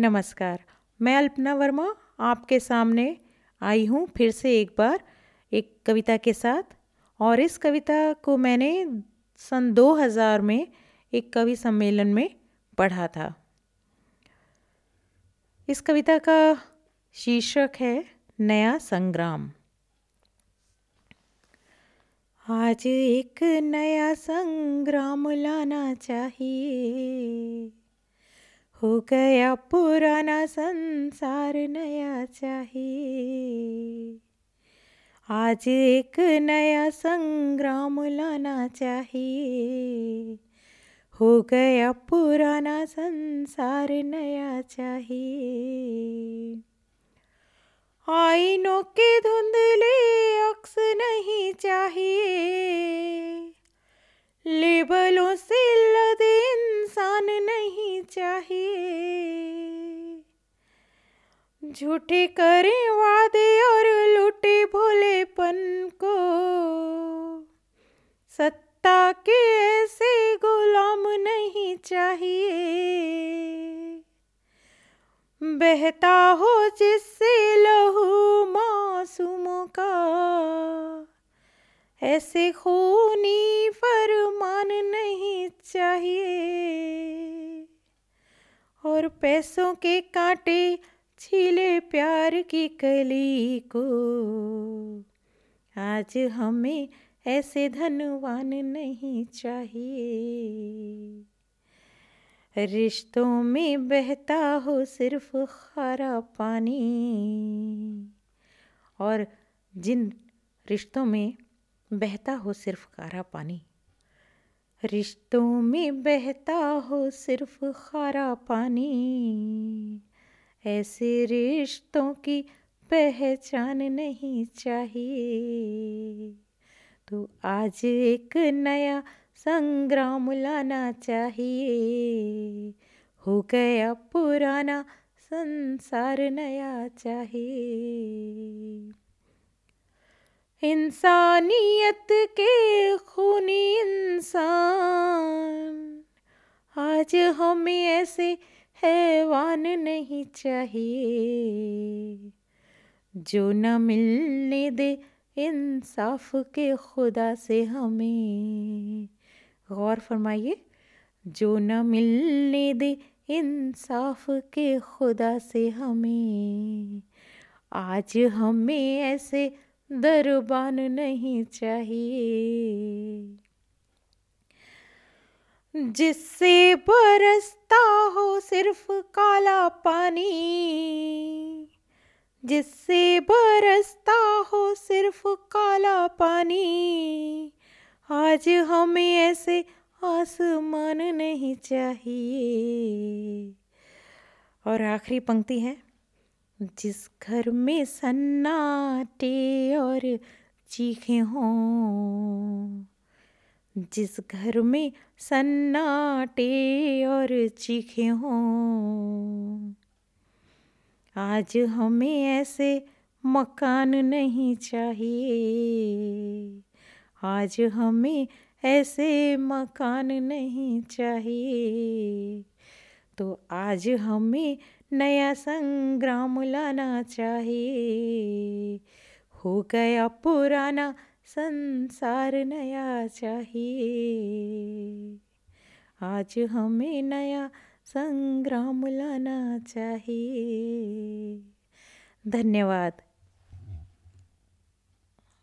नमस्कार। मैं अल्पना वर्मा आपके सामने आई हूँ फिर से एक बार एक कविता के साथ और इस कविता को मैंने सन 2000 में एक कवि सम्मेलन में पढ़ा था। इस कविता का शीर्षक है नया संग्राम। आज एक नया संग्राम लाना चाहिए। हो गया पुराना संसार नया चाहिए आज एक नया संग्राम लाना चाहिए हो गया पुराना संसार नया चाहिए आईनों के धुंधले अक्स नहीं चाहिए लेबलों से लदे इंसान नहीं चाहिए झूठे करें वादे और लूटे भोलेपन को। सत्ता के ऐसे गुलाम नहीं चाहिए। बहता हो जिससे लहू मासूमों का। ऐसे खूनी फरमान नहीं चाहिए। और पैसों के कांटे छीले प्यार की कली को। आज हमें ऐसे धनवान नहीं चाहिए। रिश्तों में बहता हो सिर्फ़ खारा पानी। और जिन रिश्तों में बहता हो सिर्फ़ खारा पानी, रिश्तों में बहता हो सिर्फ़ खारा पानी। ऐसे रिश्तों की पहचान नहीं चाहिए। तो आज एक नया संग्राम लाना चाहिए। हो गया पुराना संसार नया चाहिए। इंसानियत के खूनी इंसान, आज हमें ऐसे हैवान नहीं चाहिए। जो न मिलने दे इंसाफ के खुदा से हमें। गौर फरमाइए, जो न मिलने दे इंसाफ के खुदा से हमें। आज हमें ऐसे दरबान नहीं चाहिए। जिससे बरसता हो सिर्फ़ काला पानी, जिससे बरसता हो सिर्फ़ काला पानी, आज हमें ऐसे आसमान नहीं चाहिए। और आखिरी पंक्ति है, जिस घर में सन्नाटे और चीखे हों जिस घर में सन्नाटे और चीखे हों। आज हमें ऐसे मकान नहीं चाहिए। आज हमें ऐसे मकान नहीं चाहिए। तो आज हमें नया संग्राम लाना चाहिए। हो गया पुराना संसार नया चाहिए। आज हमें नया संग्राम लाना चाहिए। धन्यवाद।